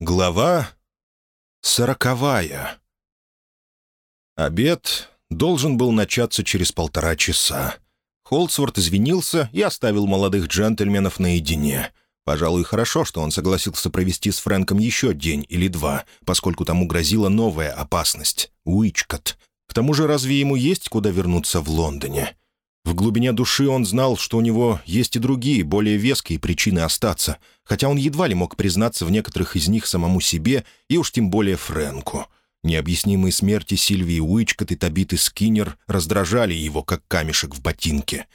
Глава сороковая. Обед должен был начаться через полтора часа. Холдсворт извинился и оставил молодых джентльменов наедине. Пожалуй, хорошо, что он согласился провести с Фрэнком еще день или два, поскольку тому грозила новая опасность — Уичкот. К тому же разве ему есть куда вернуться в Лондоне? В глубине души он знал, что у него есть и другие, более веские причины остаться, хотя он едва ли мог признаться в некоторых из них самому себе и уж тем более Фрэнку. Необъяснимые смерти Сильвии Уичкот и Табиты Скиннер раздражали его, как камешек в ботинке.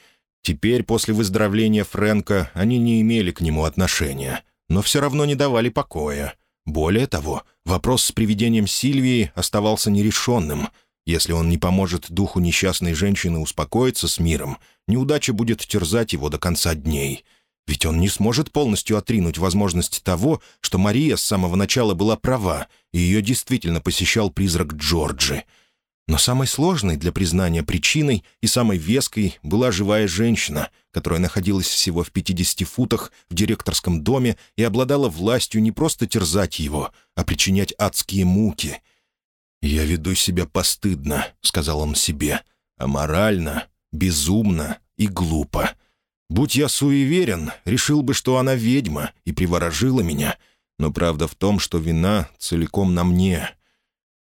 Теперь, после выздоровления Фрэнка, они не имели к нему отношения, но все равно не давали покоя. Более того, вопрос с привидением Сильвии оставался нерешенным — если он не поможет духу несчастной женщины успокоиться с миром, неудача будет терзать его до конца дней. Ведь он не сможет полностью отринуть возможность того, что Мария с самого начала была права, и ее действительно посещал призрак Джорджи. Но самой сложной для признания причиной и самой веской была живая женщина, которая находилась всего в 50 футах в директорском доме и обладала властью не просто терзать его, а причинять адские муки — «Я веду себя постыдно», — сказал он себе, — «аморально, безумно и глупо. Будь я суеверен, решил бы, что она ведьма и приворожила меня, но правда в том, что вина целиком на мне».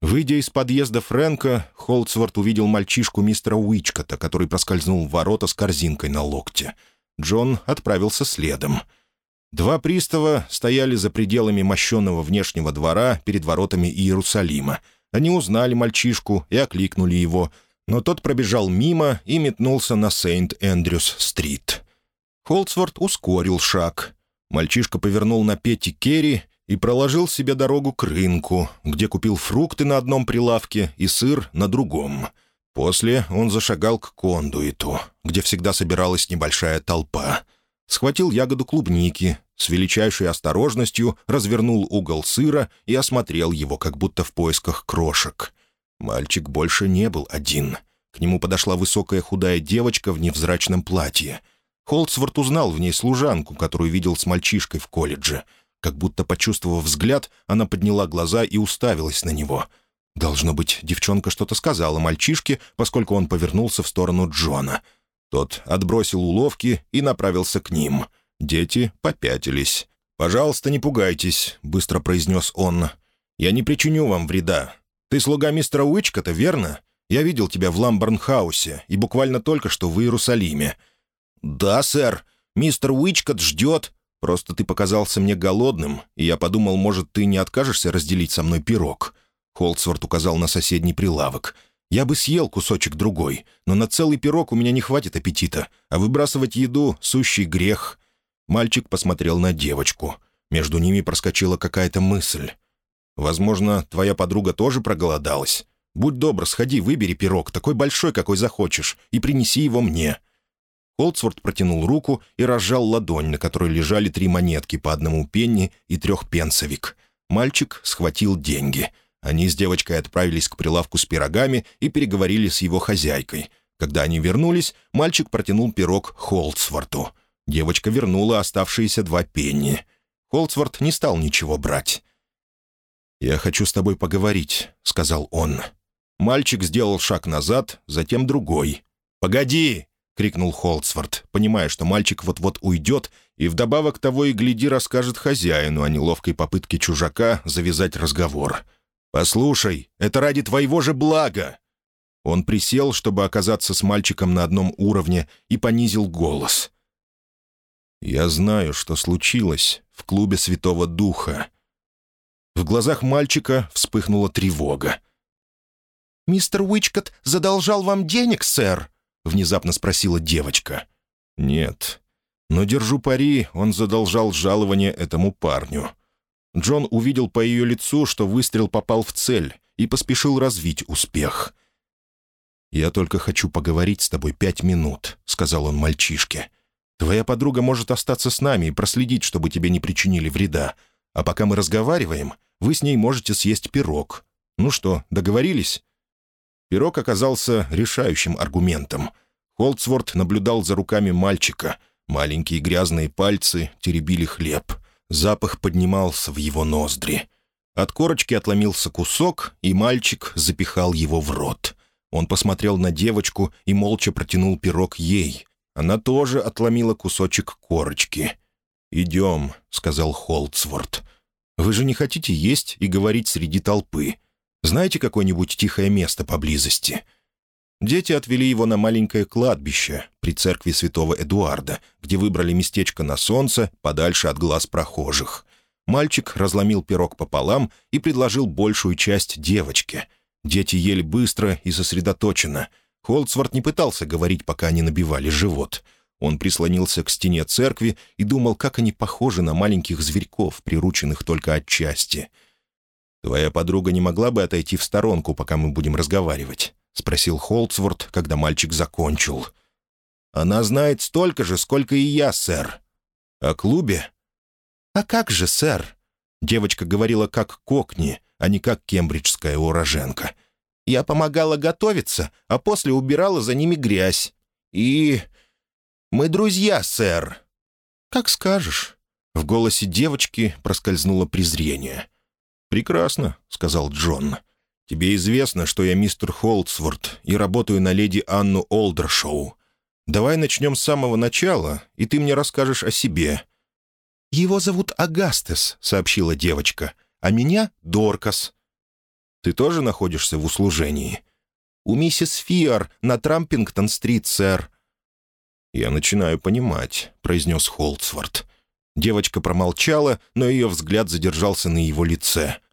Выйдя из подъезда Фрэнка, Холдсворт увидел мальчишку мистера Уичкота, который проскользнул в ворота с корзинкой на локте. Джон отправился следом. Два пристава стояли за пределами мощенного внешнего двора перед воротами Иерусалима — они узнали мальчишку и окликнули его, но тот пробежал мимо и метнулся на Сейнт-Эндрюс-стрит. Холдсворт ускорил шаг. Мальчишка повернул на Петти Керри и проложил себе дорогу к рынку, где купил фрукты на одном прилавке и сыр на другом. После он зашагал к кондуиту, где всегда собиралась небольшая толпа. Схватил ягоду клубники, с величайшей осторожностью развернул угол сыра и осмотрел его, как будто в поисках крошек. Мальчик больше не был один. К нему подошла высокая худая девочка в невзрачном платье. Холдсворт узнал в ней служанку, которую видел с мальчишкой в колледже. Как будто почувствовав взгляд, она подняла глаза и уставилась на него. Должно быть, девчонка что-то сказала мальчишке, поскольку он повернулся в сторону Джона. Тот отбросил уловки и направился к ним — Дети попятились. «Пожалуйста, не пугайтесь», — быстро произнес он. «Я не причиню вам вреда. Ты слуга мистера Уичкота, верно? Я видел тебя в Ламборнхаусе и буквально только что в Иерусалиме». «Да, сэр. Мистер Уичкот ждет. Просто ты показался мне голодным, и я подумал, может, ты не откажешься разделить со мной пирог». Холдсворт указал на соседний прилавок. «Я бы съел кусочек другой, но на целый пирог у меня не хватит аппетита, а выбрасывать еду — сущий грех. Мальчик посмотрел на девочку. Между ними проскочила какая-то мысль. «Возможно, твоя подруга тоже проголодалась. Будь добр, сходи, выбери пирог, такой большой, какой захочешь, и принеси его мне». Холдсворт протянул руку и разжал ладонь, на которой лежали три монетки по одному пенни и трехпенсовик. Мальчик схватил деньги. Они с девочкой отправились к прилавку с пирогами и переговорили с его хозяйкой. Когда они вернулись, мальчик протянул пирог Холдсворту. Девочка вернула оставшиеся два пенни. Холдсворт не стал ничего брать. «Я хочу с тобой поговорить», — сказал он. Мальчик сделал шаг назад, затем другой. «Погоди!» — крикнул Холдсворт, понимая, что мальчик вот-вот уйдет, и вдобавок того и гляди расскажет хозяину о неловкой попытке чужака завязать разговор. «Послушай, это ради твоего же блага!» Он присел, чтобы оказаться с мальчиком на одном уровне, и понизил голос. Я знаю, что случилось в клубе Святого Духа». В глазах мальчика вспыхнула тревога. «Мистер Уичкот задолжал вам денег, сэр?» — внезапно спросила девочка. «Нет. Но держу пари, он задолжал жалование этому парню». Джон увидел по ее лицу, что выстрел попал в цель, и поспешил развить успех. «Я только хочу поговорить с тобой пять минут», — сказал он мальчишке. Твоя подруга может остаться с нами и проследить, чтобы тебе не причинили вреда. А пока мы разговариваем, вы с ней можете съесть пирог. Ну что, договорились?» Пирог оказался решающим аргументом. Холдсворт наблюдал за руками мальчика. Маленькие грязные пальцы теребили хлеб. Запах поднимался в его ноздри. От корочки отломился кусок, и мальчик запихал его в рот. Он посмотрел на девочку и молча протянул пирог ей. Она тоже отломила кусочек корочки. «Идем», — сказал Холдсворт. «Вы же не хотите есть и говорить среди толпы. Знаете какое-нибудь тихое место поблизости?» Дети отвели его на маленькое кладбище при церкви святого Эдуарда, где выбрали местечко на солнце, подальше от глаз прохожих. Мальчик разломил пирог пополам и предложил большую часть девочке. Дети ели быстро и сосредоточенно. Холдсворт не пытался говорить, пока они набивали живот. Он прислонился к стене церкви и думал, как они похожи на маленьких зверьков, прирученных только отчасти. «Твоя подруга не могла бы отойти в сторонку, пока мы будем разговаривать?» — спросил Холдсворт, когда мальчик закончил. «Она знает столько же, сколько и я, сэр». «О клубе?» «А как же, сэр?» Девочка говорила как кокни, а не как кембриджская уроженка. «Я помогала готовиться, а после убирала за ними грязь. И... мы друзья, сэр». «Как скажешь». В голосе девочки проскользнуло презрение. «Прекрасно», — сказал Джон. Тебе известно, что я мистер Холдсворт и работаю на леди Анну Олдершоу. Давай начнем с самого начала, и ты мне расскажешь о себе». «Его зовут Агастес», — сообщила девочка, — «а меня — Доркас». «Ты тоже находишься в услужении?» «У миссис Фиар на Трампингтон-стрит, сэр». «Я начинаю понимать», — произнес Холдсворт. Девочка промолчала, но ее взгляд задержался на его лице —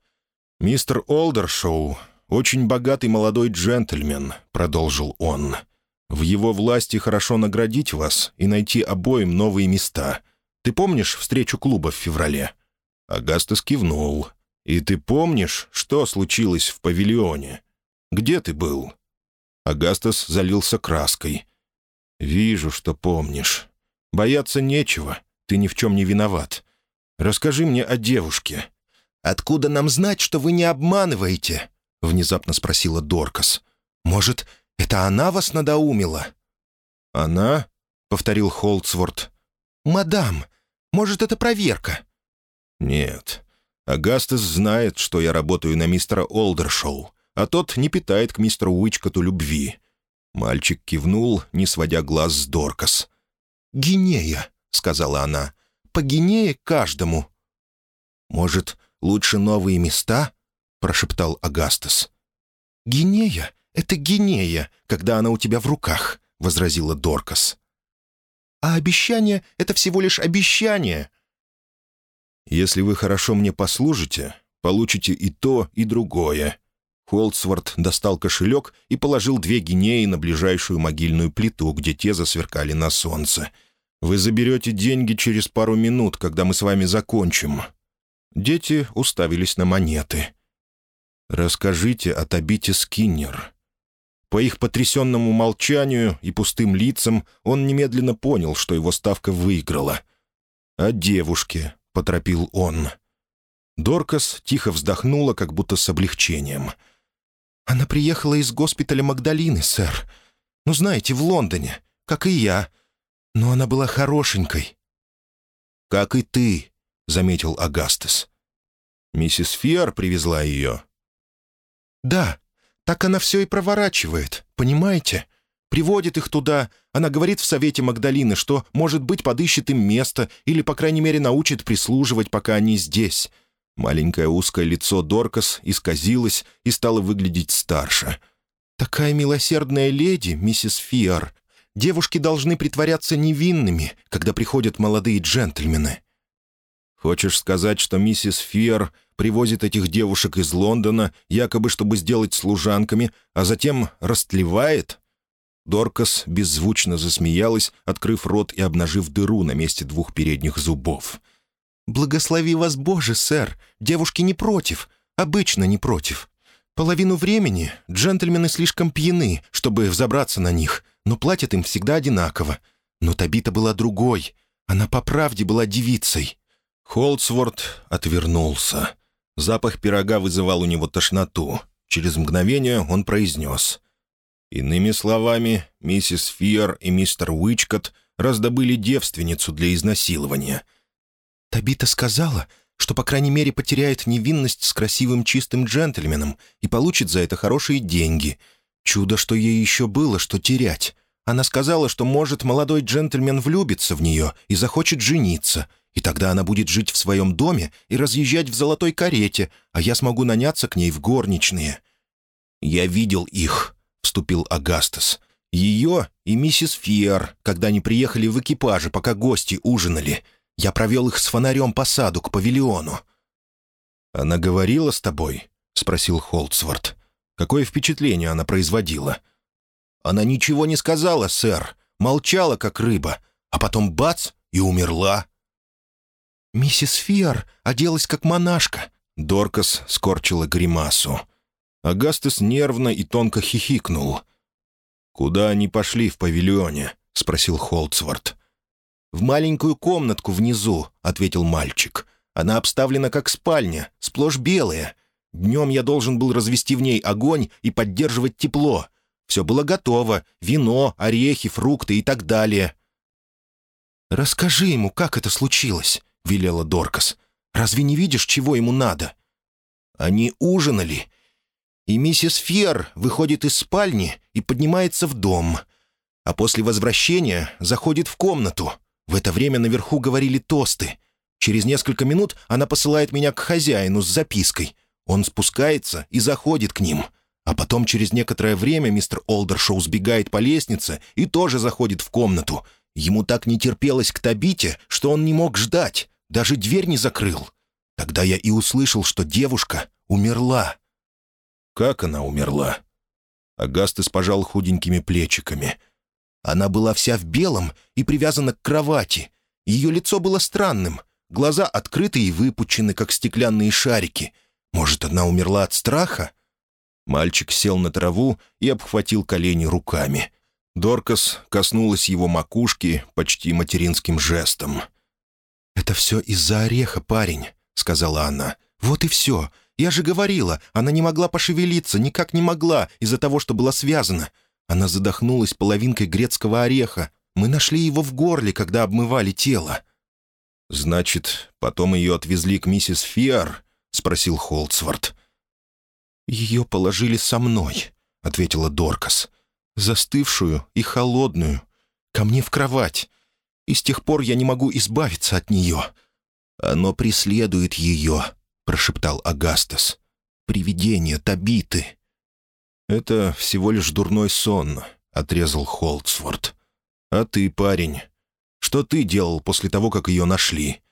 «Мистер Олдершоу — очень богатый молодой джентльмен», — продолжил он. «В его власти хорошо наградить вас и найти обоим новые места. Ты помнишь встречу клуба в феврале?» Агастас кивнул. «И ты помнишь, что случилось в павильоне? Где ты был?» Агастас залился краской. «Вижу, что помнишь. Бояться нечего, ты ни в чем не виноват. Расскажи мне о девушке». «Откуда нам знать, что вы не обманываете?» — внезапно спросила Доркас. «Может, это она вас надоумила?» «Она?» — повторил Холдсворт. «Мадам, может, это проверка?» «Нет. Агастес знает, что я работаю на мистера Олдершоу, а тот не питает к мистеру Уичкоту любви». Мальчик кивнул, не сводя глаз с Доркас. «Гинея», — сказала она. «По Гинее каждому». «Может, лучше новые места?» — прошептал Агастас. «Гинея — это гинея, когда она у тебя в руках», — возразила Доркас. «А обещание — это всего лишь обещание». «Если вы хорошо мне послужите, получите и то, и другое». Холдсворт достал кошелек и положил две гинеи на ближайшую могильную плиту, где те засверкали на солнце. «Вы заберете деньги через пару минут, когда мы с вами закончим. Дети уставились на монеты. «Расскажите о Табите Скиннер». По их потрясенному молчанию и пустым лицам он немедленно понял, что его ставка выиграла. «О девушке», — поторопил он. Доркас тихо вздохнула, как будто с облегчением. «Она приехала из госпиталя Магдалины, сэр. Ну, знаете, в Лондоне, как и я. Но она была хорошенькой». «Как и ты», — заметил Агастес. «Миссис Фиар привезла ее?» «Да, так она все и проворачивает, понимаете? Приводит их туда, она говорит в совете Магдалины, что, может быть, подыщет им место или, по крайней мере, научит прислуживать, пока они здесь». Маленькое узкое лицо Доркас исказилось и стало выглядеть старше. «Такая милосердная леди, миссис Фиар. Девушки должны притворяться невинными, когда приходят молодые джентльмены». Хочешь сказать, что миссис Фиер привозит этих девушек из Лондона, якобы чтобы сделать служанками, а затем растлевает?» Доркас беззвучно засмеялась, открыв рот и обнажив дыру на месте двух передних зубов. «Благослови вас, Боже, сэр! Девушки не против, обычно не против. Половину времени джентльмены слишком пьяны, чтобы взобраться на них, но платят им всегда одинаково. Но Табита была другой, она по правде была девицей». Холдсворт отвернулся. Запах пирога вызывал у него тошноту. Через мгновение он произнес. Иными словами, миссис Фиер и мистер Уичкот раздобыли девственницу для изнасилования. Табита сказала, что, по крайней мере, потеряет невинность с красивым чистым джентльменом и получит за это хорошие деньги. Чудо, что ей еще было, что терять. Она сказала, что, может, молодой джентльмен влюбится в нее и захочет жениться, и тогда она будет жить в своем доме и разъезжать в золотой карете, а я смогу наняться к ней в горничные». «Я видел их», — вступил Агастас. «Ее и миссис Фиер, когда они приехали в экипаже, пока гости ужинали. Я провел их с фонарем по саду к павильону». «Она говорила с тобой?» — спросил Холдсворт. «Какое впечатление она производила?» «Она ничего не сказала, сэр. Молчала, как рыба. А потом бац — и умерла». «Миссис Фиар оделась как монашка». Доркас скорчила гримасу. Агастес нервно и тонко хихикнул. «Куда они пошли в павильоне?» — спросил Холдсворт. «В маленькую комнатку внизу», — ответил мальчик. «Она обставлена как спальня, сплошь белая. Днем я должен был развести в ней огонь и поддерживать тепло. Все было готово — вино, орехи, фрукты и так далее». «Расскажи ему, как это случилось», — велела Доркас. «Разве не видишь, чего ему надо?» Они ужинали, и миссис Фер выходит из спальни и поднимается в дом, а после возвращения заходит в комнату. В это время наверху говорили тосты. Через несколько минут она посылает меня к хозяину с запиской. Он спускается и заходит к ним. А потом через некоторое время мистер Олдершоу сбегает по лестнице и тоже заходит в комнату. Ему так не терпелось к Табите, что он не мог ждать, даже дверь не закрыл. Тогда я и услышал, что девушка умерла. «Как она умерла?» Агастес пожал худенькими плечиками. Она была вся в белом и привязана к кровати. Ее лицо было странным. Глаза открыты и выпучены, как стеклянные шарики. Может, она умерла от страха? Мальчик сел на траву и обхватил колени руками. Доркас коснулась его макушки почти материнским жестом. «Это все из-за ореха, парень», — сказала она. «Вот и все. Я же говорила, она не могла пошевелиться, никак не могла, из-за того, что была связана. Она задохнулась половинкой грецкого ореха. Мы нашли его в горле, когда обмывали тело». «Значит, потом ее отвезли к миссис Фиар?» — спросил Холдсворт. «Ее положили со мной», — ответила Доркас. «Застывшую и холодную. Ко мне в кровать. И с тех пор я не могу избавиться от нее». «Оно преследует ее», — прошептал Агастас. «Привидение Табиты». «Это всего лишь дурной сон», — отрезал Холдсворт. «А ты, парень, что ты делал после того, как ее нашли?»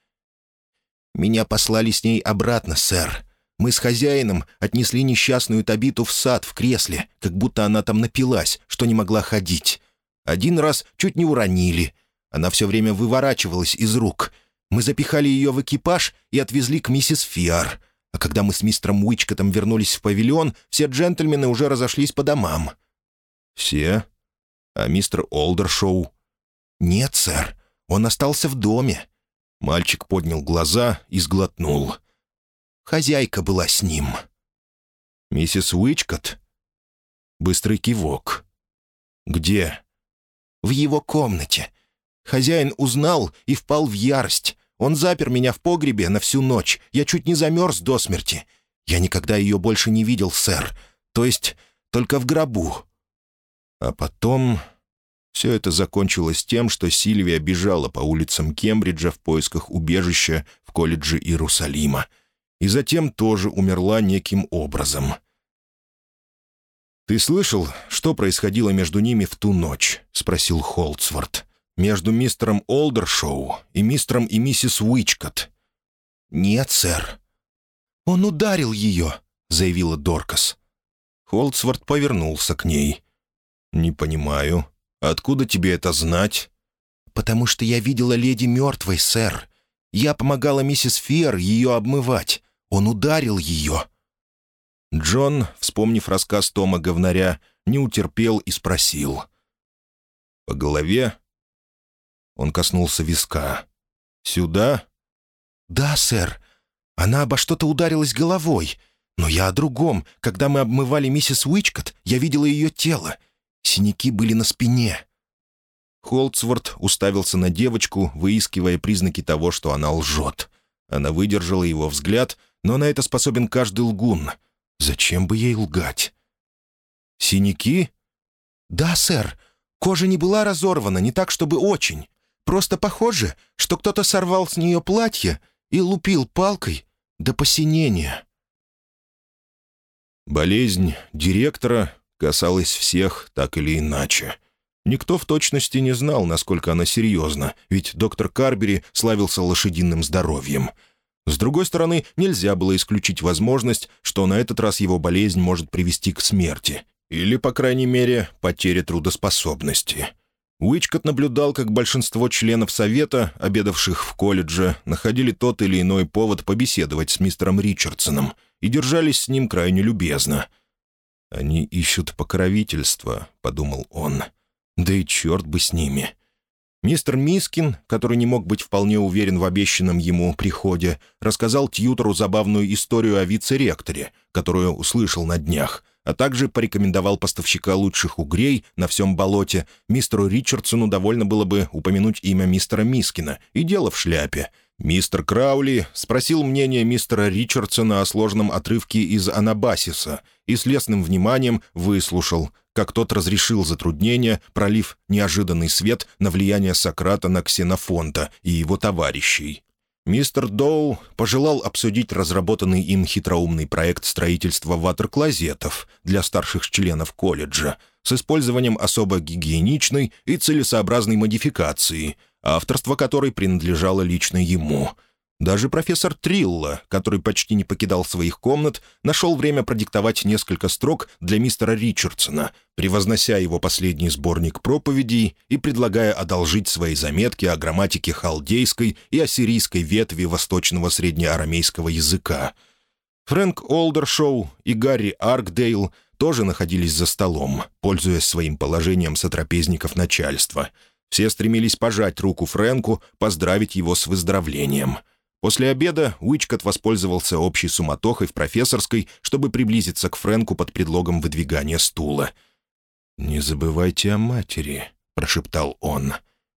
«Меня послали с ней обратно, сэр. Мы с хозяином отнесли несчастную Табиту в сад в кресле, как будто она там напилась, что не могла ходить. Один раз чуть не уронили. Она все время выворачивалась из рук. Мы запихали ее в экипаж и отвезли к миссис Фиар. А когда мы с мистером Уичкотом вернулись в павильон, все джентльмены уже разошлись по домам». «Все? А мистер Олдершоу?» «Нет, сэр. Он остался в доме». Мальчик поднял глаза и сглотнул. «Хозяйка была с ним». «Миссис Уичкот?» Быстрый кивок. «Где?» «В его комнате. Хозяин узнал и впал в ярость. Он запер меня в погребе на всю ночь. Я чуть не замерз до смерти. Я никогда ее больше не видел, сэр. То есть только в гробу». А потом все это закончилось тем, что Сильвия бежала по улицам Кембриджа в поисках убежища в колледже Иерусалима. И затем тоже умерла неким образом. «Ты слышал, что происходило между ними в ту ночь?» — спросил Холдсворт между мистером Олдершоу и мистером и миссис Уичкот?» «Нет, сэр». «Он ударил ее», — заявила Доркас. Холдсворт повернулся к ней. «Не понимаю. Откуда тебе это знать?» «Потому что я видела леди мертвой, сэр. Я помогала миссис Фер ее обмывать. Он ударил ее». Джон, вспомнив рассказ Тома Говнаря, не утерпел и спросил. «По голове он коснулся виска. «Сюда?» «Да, сэр. Она обо что-то ударилась головой. Но я о другом. Когда мы обмывали миссис Уичкот, я видела ее тело. Синяки были на спине». Холцворт уставился на девочку, выискивая признаки того, что она лжет. Она выдержала его взгляд, но на это способен каждый лгун. Зачем бы ей лгать? «Синяки?» «Да, сэр. Кожа не была разорвана, не так, чтобы очень. Просто похоже, что кто-то сорвал с нее платье и лупил палкой до посинения». Болезнь директора касалась всех так или иначе. Никто в точности не знал, насколько она серьезна, ведь доктор Карбери славился лошадиным здоровьем. С другой стороны, нельзя было исключить возможность, что на этот раз его болезнь может привести к смерти. Или, по крайней мере, потере трудоспособности. Уичкот наблюдал, как большинство членов совета, обедавших в колледже, находили тот или иной повод побеседовать с мистером Ричардсоном и держались с ним крайне любезно. «Они ищут покровительства», — подумал он. «Да и черт бы с ними». Мистер Мискин, который не мог быть вполне уверен в обещанном ему приходе, рассказал Тьютору забавную историю о вице-ректоре, которую услышал на днях — а также порекомендовал поставщика лучших угрей на всем болоте, мистеру Ричардсону довольно было бы упомянуть имя мистера Мискина, и дело в шляпе. Мистер Краули спросил мнение мистера Ричардсона о сложном отрывке из «Анабасиса» и с лесным вниманием выслушал, как тот разрешил затруднения, пролив неожиданный свет на влияние Сократа на Ксенофонта и его товарищей. Мистер Доу пожелал обсудить разработанный им хитроумный проект строительства ватер-клозетов для старших членов колледжа с использованием особо гигиеничной и целесообразной модификации, авторство которой принадлежало лично ему — даже профессор Трилла, который почти не покидал своих комнат, нашел время продиктовать несколько строк для мистера Ричардсона, превознося его последний сборник проповедей и предлагая одолжить свои заметки о грамматике халдейской и ассирийской ветви восточного среднеарамейского языка. Фрэнк Олдершоу и Гарри Аркдейл тоже находились за столом, пользуясь своим положением сотрапезников начальства. Все стремились пожать руку Фрэнку, поздравить его с выздоровлением — После обеда Уичкот воспользовался общей суматохой в профессорской, чтобы приблизиться к Фрэнку под предлогом выдвигания стула. «Не забывайте о матери», — прошептал он.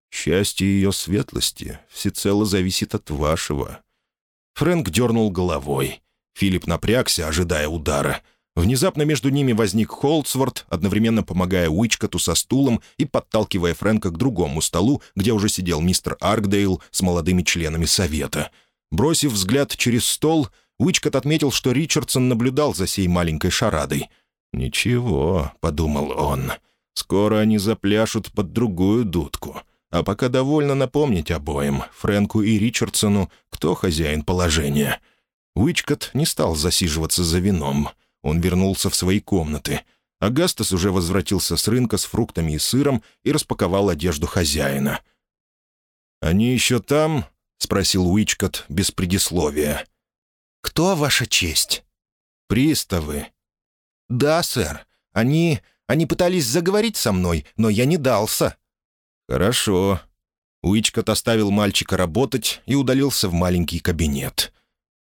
«Счастье ее светлости всецело зависит от вашего». Фрэнк дернул головой. Филипп напрягся, ожидая удара. Внезапно между ними возник Холдсворт, одновременно помогая Уичкоту со стулом и подталкивая Фрэнка к другому столу, где уже сидел мистер Аркдейл с молодыми членами совета — Бросив взгляд через стол, Уичкот отметил, что Ричардсон наблюдал за сей маленькой шарадой. «Ничего», — подумал он, — «скоро они запляшут под другую дудку. А пока довольно напомнить обоим, Фрэнку и Ричардсону, кто хозяин положения». Уичкот не стал засиживаться за вином. Он вернулся в свои комнаты. Агастас уже возвратился с рынка с фруктами и сыром и распаковал одежду хозяина. «Они еще там?» — спросил Уичкот без предисловия. «Кто ваша честь?» «Приставы». «Да, сэр. Они... они пытались заговорить со мной, но я не дался». «Хорошо». Уичкот оставил мальчика работать и удалился в маленький кабинет.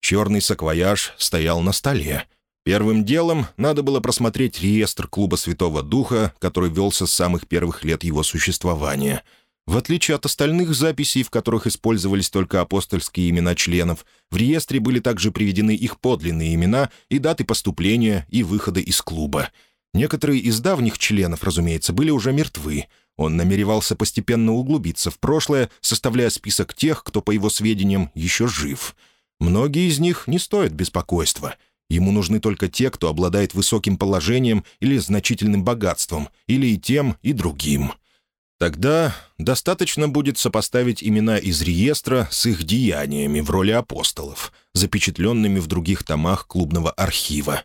Черный саквояж стоял на столе. Первым делом надо было просмотреть реестр Клуба Святого Духа, который велся с самых первых лет его существования — в отличие от остальных записей, в которых использовались только апостольские имена членов, в реестре были также приведены их подлинные имена и даты поступления и выхода из клуба. Некоторые из давних членов, разумеется, были уже мертвы. Он намеревался постепенно углубиться в прошлое, составляя список тех, кто, по его сведениям, еще жив. Многие из них не стоят беспокойства. Ему нужны только те, кто обладает высоким положением или значительным богатством, или и тем, и другим. Тогда достаточно будет сопоставить имена из реестра с их деяниями в роли апостолов, запечатленными в других томах клубного архива.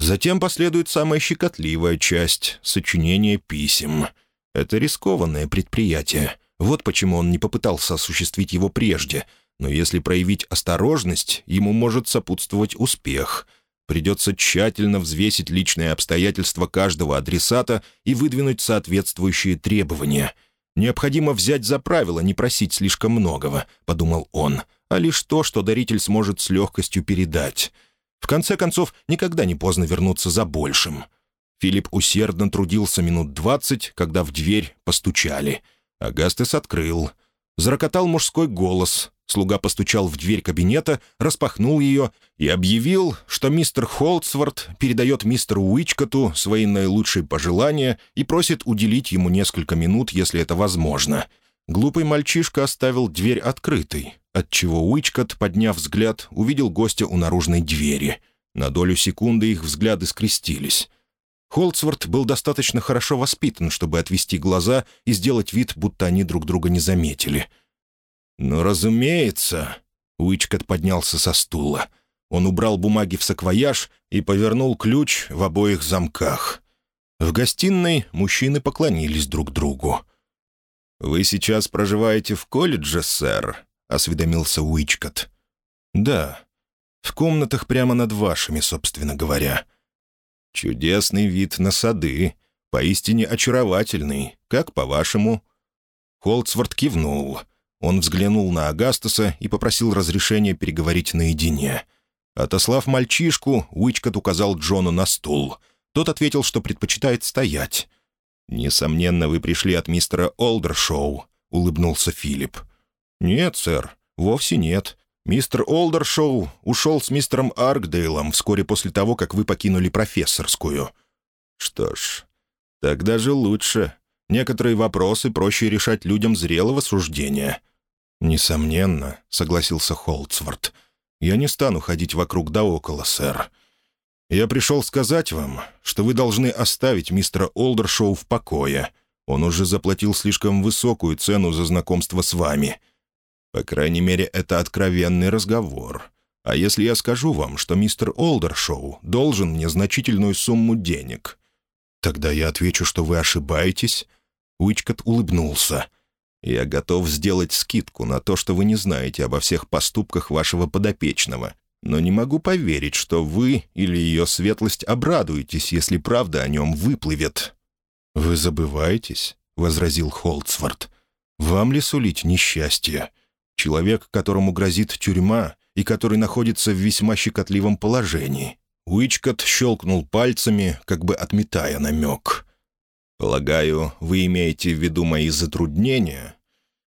Затем последует самая щекотливая часть — сочинение писем. Это рискованное предприятие. Вот почему он не попытался осуществить его прежде. Но если проявить осторожность, ему может сопутствовать успех — Придется тщательно взвесить личные обстоятельства каждого адресата и выдвинуть соответствующие требования. «Необходимо взять за правило не просить слишком многого», — подумал он, «а лишь то, что даритель сможет с легкостью передать. В конце концов, никогда не поздно вернуться за большим». Филипп усердно трудился минут двадцать, когда в дверь постучали. Агастес открыл. Зарокотал мужской голос. Слуга постучал в дверь кабинета, распахнул ее и объявил, что мистер Холдсворт передает мистеру Уичкоту свои наилучшие пожелания и просит уделить ему несколько минут, если это возможно. Глупый мальчишка оставил дверь открытой, отчего Уичкот, подняв взгляд, увидел гостя у наружной двери. На долю секунды их взгляды скрестились. Холдсворт был достаточно хорошо воспитан, чтобы отвести глаза и сделать вид, будто они друг друга не заметили — «Ну, разумеется!» Уичкот поднялся со стула. Он убрал бумаги в саквояж и повернул ключ в обоих замках. В гостиной мужчины поклонились друг другу. «Вы сейчас проживаете в колледже, сэр?» — осведомился Уичкот. «Да. В комнатах прямо над вашими, собственно говоря. Чудесный вид на сады. Поистине очаровательный. Как по-вашему?» Холдсворт кивнул. Он взглянул на Агастаса и попросил разрешения переговорить наедине. Отослав мальчишку, Уичкот указал Джону на стул. Тот ответил, что предпочитает стоять. «Несомненно, вы пришли от мистера Олдершоу», — улыбнулся Филипп. «Нет, сэр, вовсе нет. Мистер Олдершоу ушел с мистером Аркдейлом вскоре после того, как вы покинули профессорскую». «Что ж, тогда же лучше. Некоторые вопросы проще решать людям зрелого суждения. «Несомненно», — согласился Холдсворт. «Я не стану ходить вокруг да около, сэр. Я пришел сказать вам, что вы должны оставить мистера Олдершоу в покое. Он уже заплатил слишком высокую цену за знакомство с вами. По крайней мере, это откровенный разговор. А если я скажу вам, что мистер Олдершоу должен мне значительную сумму денег, тогда я отвечу, что вы ошибаетесь?» Уичкот улыбнулся. Я готов сделать скидку на то, что вы не знаете обо всех поступках вашего подопечного, но не могу поверить, что вы или ее светлость обрадуетесь, если правда о нем выплывет». «Вы забываетесь?» — возразил Холдсворт. «Вам ли сулить несчастье? Человек, которому грозит тюрьма и который находится в весьма щекотливом положении». Уичкот щелкнул пальцами, как бы отметая намек. «Полагаю, вы имеете в виду мои затруднения?»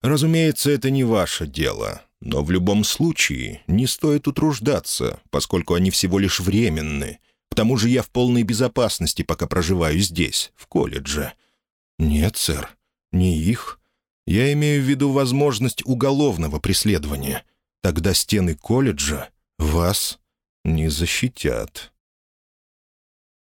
«Разумеется, это не ваше дело, но в любом случае не стоит утруждаться, поскольку они всего лишь временны. К тому же я в полной безопасности, пока проживаю здесь, в колледже». «Нет, сэр, не их. Я имею в виду возможность уголовного преследования. Тогда стены колледжа вас не защитят».